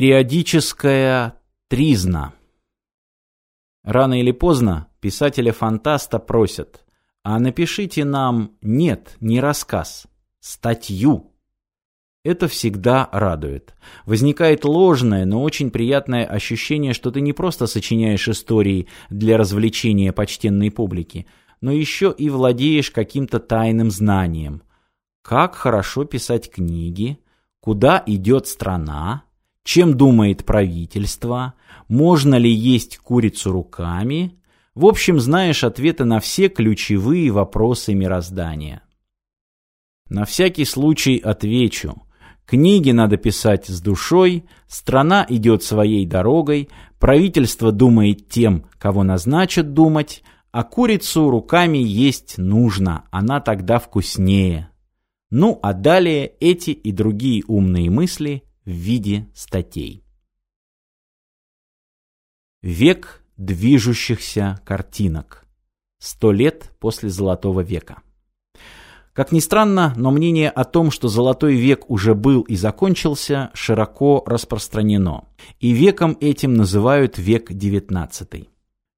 Периодическая тризна. Рано или поздно писателя-фантаста просят, а напишите нам, нет, не рассказ, статью. Это всегда радует. Возникает ложное, но очень приятное ощущение, что ты не просто сочиняешь истории для развлечения почтенной публики, но еще и владеешь каким-то тайным знанием. Как хорошо писать книги, куда идет страна, чем думает правительство, можно ли есть курицу руками. В общем, знаешь ответы на все ключевые вопросы мироздания. На всякий случай отвечу. Книги надо писать с душой, страна идет своей дорогой, правительство думает тем, кого назначат думать, а курицу руками есть нужно, она тогда вкуснее. Ну, а далее эти и другие умные мысли в виде статей. Век движущихся картинок. Сто лет после Золотого века. Как ни странно, но мнение о том, что Золотой век уже был и закончился, широко распространено. И веком этим называют век XIX.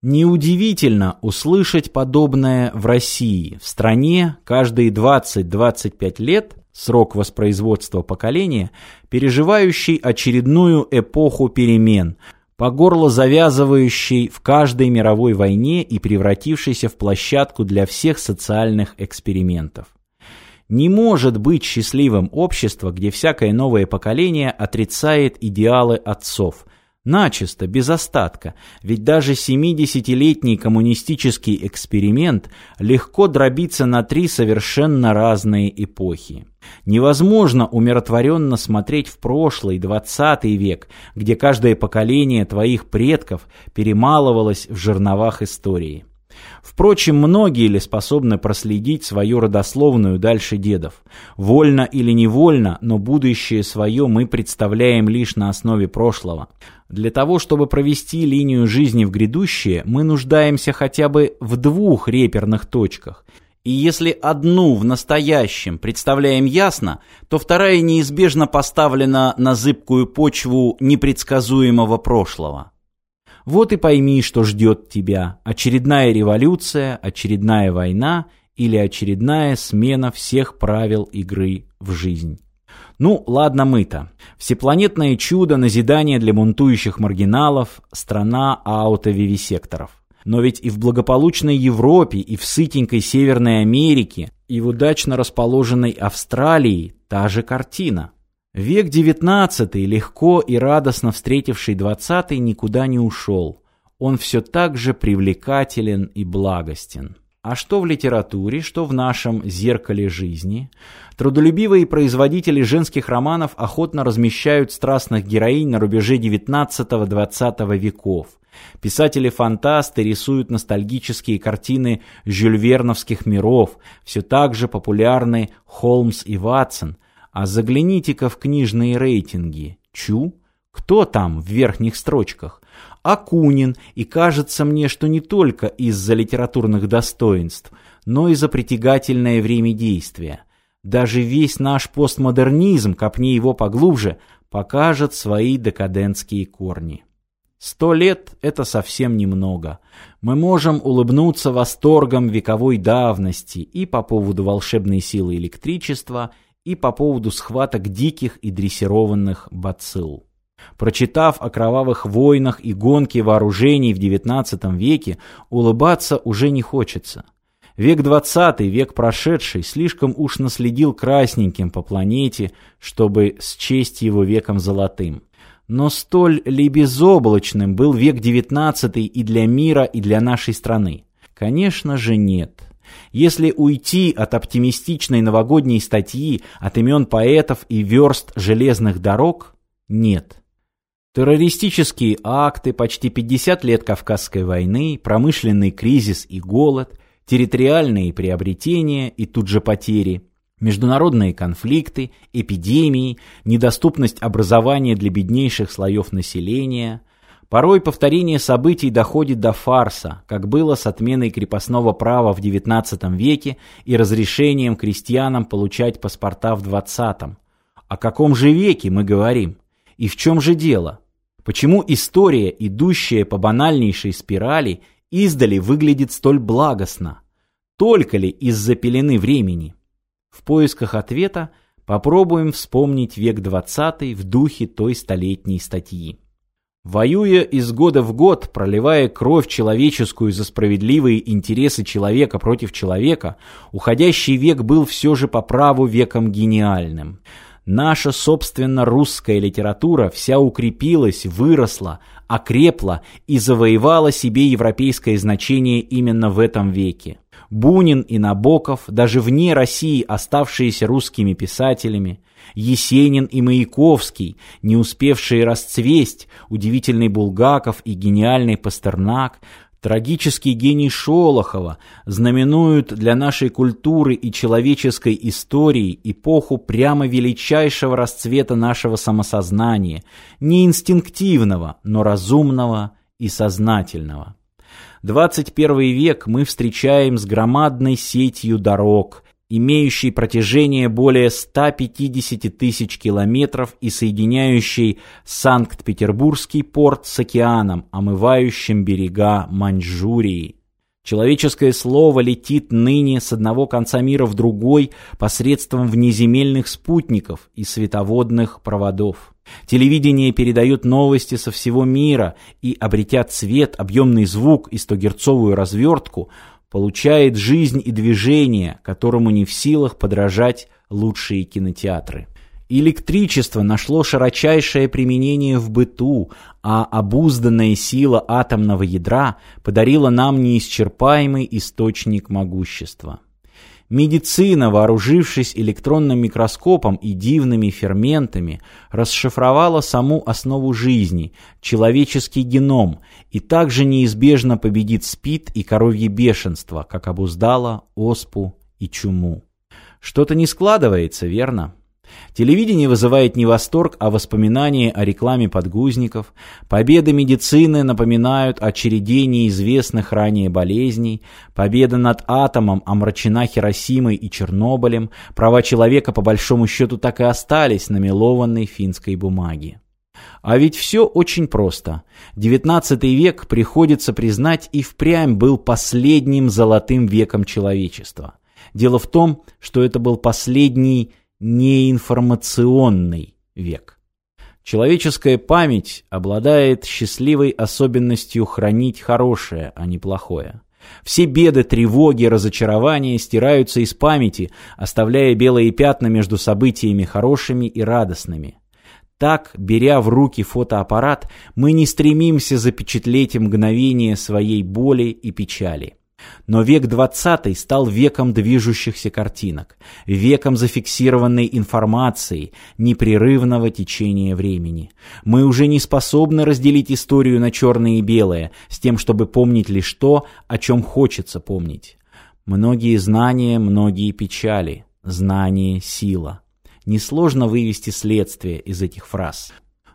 Неудивительно услышать подобное в России, в стране каждые 20-25 лет срок воспроизводства поколения, переживающий очередную эпоху перемен, по горло завязывающий в каждой мировой войне и превратившийся в площадку для всех социальных экспериментов. Не может быть счастливым общество, где всякое новое поколение отрицает идеалы отцов – Начисто, без остатка, ведь даже 70-летний коммунистический эксперимент легко дробится на три совершенно разные эпохи. Невозможно умиротворенно смотреть в прошлый, 20 век, где каждое поколение твоих предков перемалывалось в жерновах истории. Впрочем, многие ли способны проследить свою родословную дальше дедов? Вольно или невольно, но будущее свое мы представляем лишь на основе прошлого. Для того, чтобы провести линию жизни в грядущее, мы нуждаемся хотя бы в двух реперных точках. И если одну в настоящем представляем ясно, то вторая неизбежно поставлена на зыбкую почву непредсказуемого прошлого. Вот и пойми, что ждет тебя. Очередная революция, очередная война или очередная смена всех правил игры в жизнь. Ну, ладно мы-то. Всепланетное чудо назидание для бунтующих маргиналов, страна аутовивисекторов. Но ведь и в благополучной Европе, и в сытенькой Северной Америке, и в удачно расположенной Австралии та же картина. Век девятнадцатый, легко и радостно встретивший двадцатый, никуда не ушел. Он все так же привлекателен и благостен. А что в литературе, что в нашем «Зеркале жизни»? Трудолюбивые производители женских романов охотно размещают страстных героинь на рубеже XIX-XX веков. Писатели-фантасты рисуют ностальгические картины жюльверновских миров, все так же популярны Холмс и Ватсон, а загляните-ка в книжные рейтинги. Чу? Кто там в верхних строчках? Акунин, и кажется мне, что не только из-за литературных достоинств, но и за притягательное время действия. Даже весь наш постмодернизм, копни его поглубже, покажет свои декадентские корни. Сто лет – это совсем немного. Мы можем улыбнуться восторгом вековой давности и по поводу волшебной силы электричества, и по поводу схваток диких и дрессированных бацилл. Прочитав о кровавых войнах и гонке вооружений в XIX веке, улыбаться уже не хочется. Век двадцатый, век прошедший, слишком уж наследил красненьким по планете, чтобы счесть его веком золотым. Но столь ли безоблачным был век девятнадцатый и для мира, и для нашей страны? Конечно же нет. Если уйти от оптимистичной новогодней статьи, от имен поэтов и верст железных дорог, нет. Террористические акты, почти 50 лет Кавказской войны, промышленный кризис и голод, территориальные приобретения и тут же потери, международные конфликты, эпидемии, недоступность образования для беднейших слоев населения – Порой повторение событий доходит до фарса, как было с отменой крепостного права в XIX веке и разрешением крестьянам получать паспорта в XX. О каком же веке мы говорим? И в чем же дело? Почему история, идущая по банальнейшей спирали, издали выглядит столь благостно? Только ли из-за пелены времени? В поисках ответа попробуем вспомнить век XX в духе той столетней статьи. Воюя из года в год, проливая кровь человеческую за справедливые интересы человека против человека, уходящий век был все же по праву веком гениальным. Наша, собственно, русская литература вся укрепилась, выросла, окрепла и завоевала себе европейское значение именно в этом веке. Бунин и Набоков, даже вне России оставшиеся русскими писателями, Есенин и Маяковский, не успевшие расцвесть, удивительный Булгаков и гениальный Пастернак, трагический гений Шолохова знаменуют для нашей культуры и человеческой истории эпоху прямо величайшего расцвета нашего самосознания, не инстинктивного, но разумного и сознательного. 21 век мы встречаем с громадной сетью дорог, имеющей протяжение более 150 тысяч километров и соединяющей Санкт-Петербургский порт с океаном, омывающим берега Маньчжурии. Человеческое слово летит ныне с одного конца мира в другой посредством внеземельных спутников и световодных проводов. Телевидение передает новости со всего мира и, обретя цвет, объемный звук и стогерцовую развертку, получает жизнь и движение, которому не в силах подражать лучшие кинотеатры. Электричество нашло широчайшее применение в быту, а обузданная сила атомного ядра подарила нам неисчерпаемый источник могущества. Медицина, вооружившись электронным микроскопом и дивными ферментами, расшифровала саму основу жизни, человеческий геном, и также неизбежно победит СПИД и коровье бешенство, как обуздала оспу и чуму. Что-то не складывается, верно? Телевидение вызывает не восторг, а воспоминания о рекламе подгузников. Победы медицины напоминают о череде неизвестных ранее болезней. Победа над атомом омрачена Хиросимой и Чернобылем. Права человека по большому счету так и остались на мелованной финской бумаге. А ведь все очень просто. XIX век, приходится признать, и впрямь был последним золотым веком человечества. Дело в том, что это был последний неинформационный век. Человеческая память обладает счастливой особенностью хранить хорошее, а не плохое. Все беды, тревоги, разочарования стираются из памяти, оставляя белые пятна между событиями хорошими и радостными. Так, беря в руки фотоаппарат, мы не стремимся запечатлеть мгновение своей боли и печали. Но век XX стал веком движущихся картинок, веком зафиксированной информации, непрерывного течения времени. Мы уже не способны разделить историю на черное и белое, с тем, чтобы помнить лишь то, о чем хочется помнить. Многие знания, многие печали. Знание – сила. Несложно вывести следствие из этих фраз.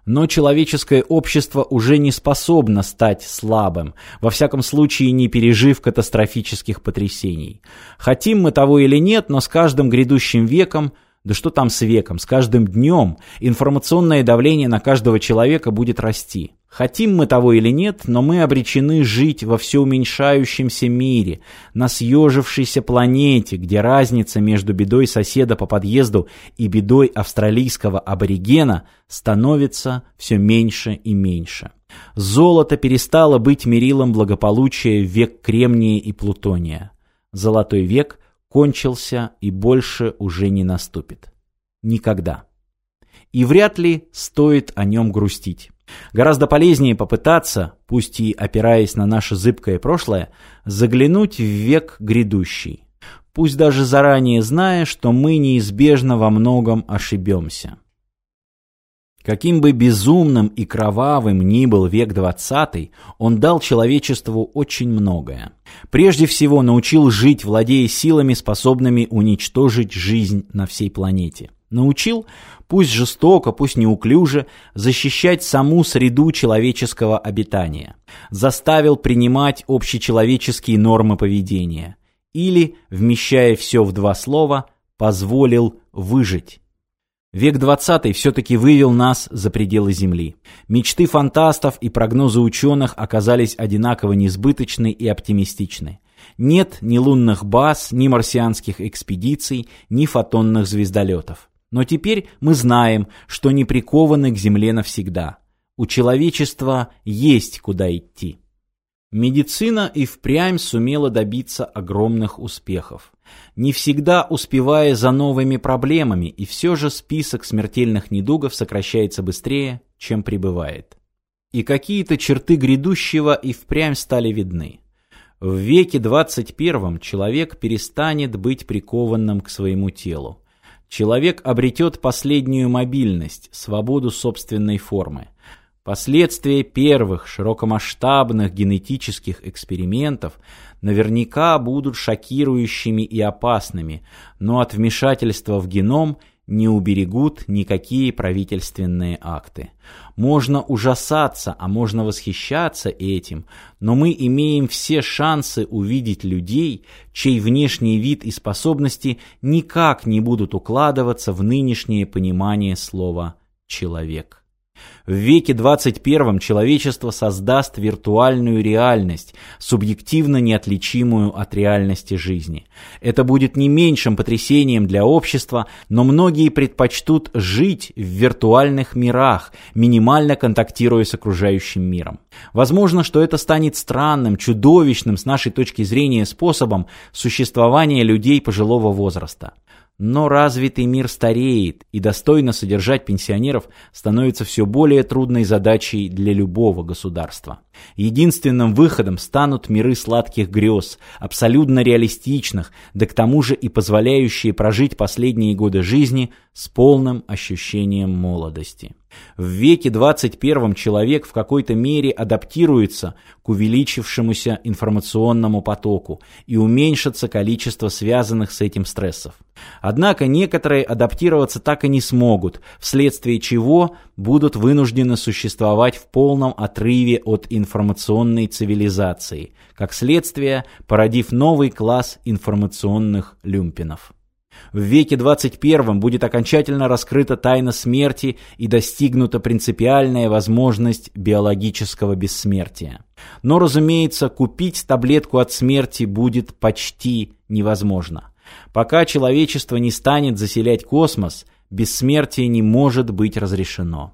Но человеческое общество уже не способно стать слабым, во всяком случае не пережив катастрофических потрясений. Хотим мы того или нет, но с каждым грядущим веком да что там с веком, с каждым днем информационное давление на каждого человека будет расти. Хотим мы того или нет, но мы обречены жить во все уменьшающемся мире, на съежившейся планете, где разница между бедой соседа по подъезду и бедой австралийского аборигена становится все меньше и меньше. Золото перестало быть мерилом благополучия в век кремния и плутония. Золотой век кончился и больше уже не наступит. Никогда. И вряд ли стоит о нем грустить. Гораздо полезнее попытаться, пусть и опираясь на наше зыбкое прошлое, заглянуть в век грядущий, пусть даже заранее зная, что мы неизбежно во многом ошибемся. Каким бы безумным и кровавым ни был век двадцатый, он дал человечеству очень многое. Прежде всего научил жить, владея силами, способными уничтожить жизнь на всей планете. Научил, пусть жестоко, пусть неуклюже, защищать саму среду человеческого обитания. Заставил принимать общечеловеческие нормы поведения. Или, вмещая все в два слова, позволил выжить. Век 20 все-таки вывел нас за пределы Земли. Мечты фантастов и прогнозы ученых оказались одинаково несбыточны и оптимистичны. Нет ни лунных баз, ни марсианских экспедиций, ни фотонных звездолетов. Но теперь мы знаем, что не прикованы к Земле навсегда. У человечества есть куда идти. Медицина и впрямь сумела добиться огромных успехов. Не всегда успевая за новыми проблемами, и все же список смертельных недугов сокращается быстрее, чем прибывает. И какие-то черты грядущего и впрямь стали видны. В веке 21 человек перестанет быть прикованным к своему телу. Человек обретет последнюю мобильность, свободу собственной формы. Последствия первых широкомасштабных генетических экспериментов наверняка будут шокирующими и опасными, но от вмешательства в геном не уберегут никакие правительственные акты. Можно ужасаться, а можно восхищаться этим, но мы имеем все шансы увидеть людей, чей внешний вид и способности никак не будут укладываться в нынешнее понимание слова «человек». В веке 21 человечество создаст виртуальную реальность, субъективно неотличимую от реальности жизни. Это будет не меньшим потрясением для общества, но многие предпочтут жить в виртуальных мирах, минимально контактируя с окружающим миром. Возможно, что это станет странным, чудовищным с нашей точки зрения способом существования людей пожилого возраста. Но развитый мир стареет, и достойно содержать пенсионеров становится все более трудной задачей для любого государства. Единственным выходом станут миры сладких грез, абсолютно реалистичных, да к тому же и позволяющие прожить последние годы жизни с полным ощущением молодости. В веке 21 человек в какой-то мере адаптируется к увеличившемуся информационному потоку и уменьшится количество связанных с этим стрессов. Однако некоторые адаптироваться так и не смогут, вследствие чего будут вынуждены существовать в полном отрыве от информационной цивилизации, как следствие породив новый класс информационных люмпинов. В веке 21 будет окончательно раскрыта тайна смерти и достигнута принципиальная возможность биологического бессмертия. Но, разумеется, купить таблетку от смерти будет почти невозможно. Пока человечество не станет заселять космос, бессмертие не может быть разрешено.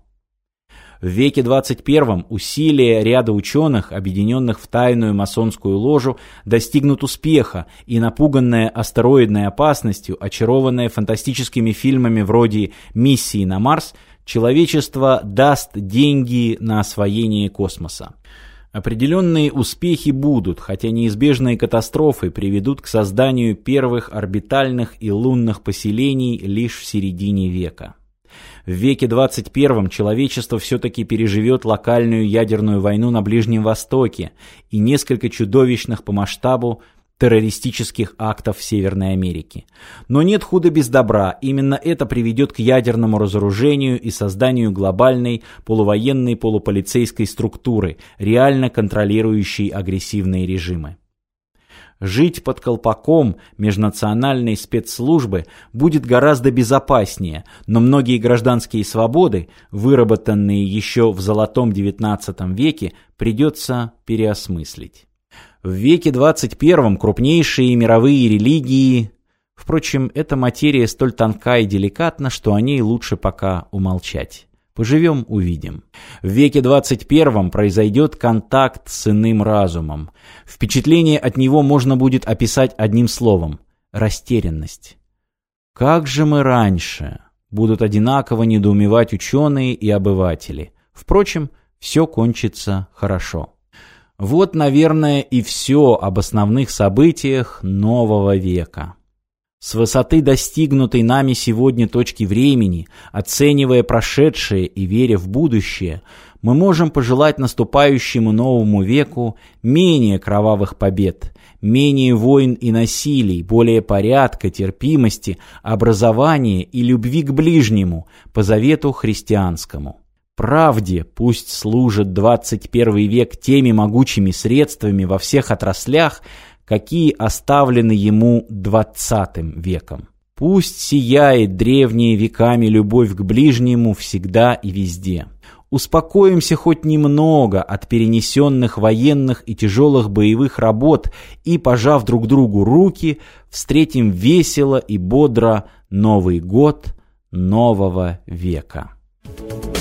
В веке 21 усилия ряда ученых, объединенных в тайную масонскую ложу, достигнут успеха, и напуганная астероидной опасностью, очарованная фантастическими фильмами вроде «Миссии на Марс», человечество даст деньги на освоение космоса. Определенные успехи будут, хотя неизбежные катастрофы приведут к созданию первых орбитальных и лунных поселений лишь в середине века. В веке 21 человечество все-таки переживет локальную ядерную войну на Ближнем Востоке и несколько чудовищных по масштабу террористических актов в Северной Америке. Но нет худа без добра, именно это приведет к ядерному разоружению и созданию глобальной полувоенной полуполицейской структуры, реально контролирующей агрессивные режимы. Жить под колпаком межнациональной спецслужбы будет гораздо безопаснее, но многие гражданские свободы, выработанные еще в золотом XIX веке, придется переосмыслить. В веке 21 крупнейшие мировые религии... Впрочем, эта материя столь тонка и деликатна, что о ней лучше пока умолчать. Поживем – увидим. В веке 21 произойдет контакт с иным разумом. Впечатление от него можно будет описать одним словом – растерянность. Как же мы раньше? Будут одинаково недоумевать ученые и обыватели. Впрочем, все кончится хорошо. Вот, наверное, и все об основных событиях нового века. С высоты достигнутой нами сегодня точки времени, оценивая прошедшее и веря в будущее, мы можем пожелать наступающему новому веку менее кровавых побед, менее войн и насилий, более порядка, терпимости, образования и любви к ближнему по завету христианскому. Правде пусть служит 21 век теми могучими средствами во всех отраслях, какие оставлены ему двадцатым веком. Пусть сияет древние веками любовь к ближнему всегда и везде. Успокоимся хоть немного от перенесенных военных и тяжелых боевых работ и, пожав друг другу руки, встретим весело и бодро Новый год нового века. Thank you.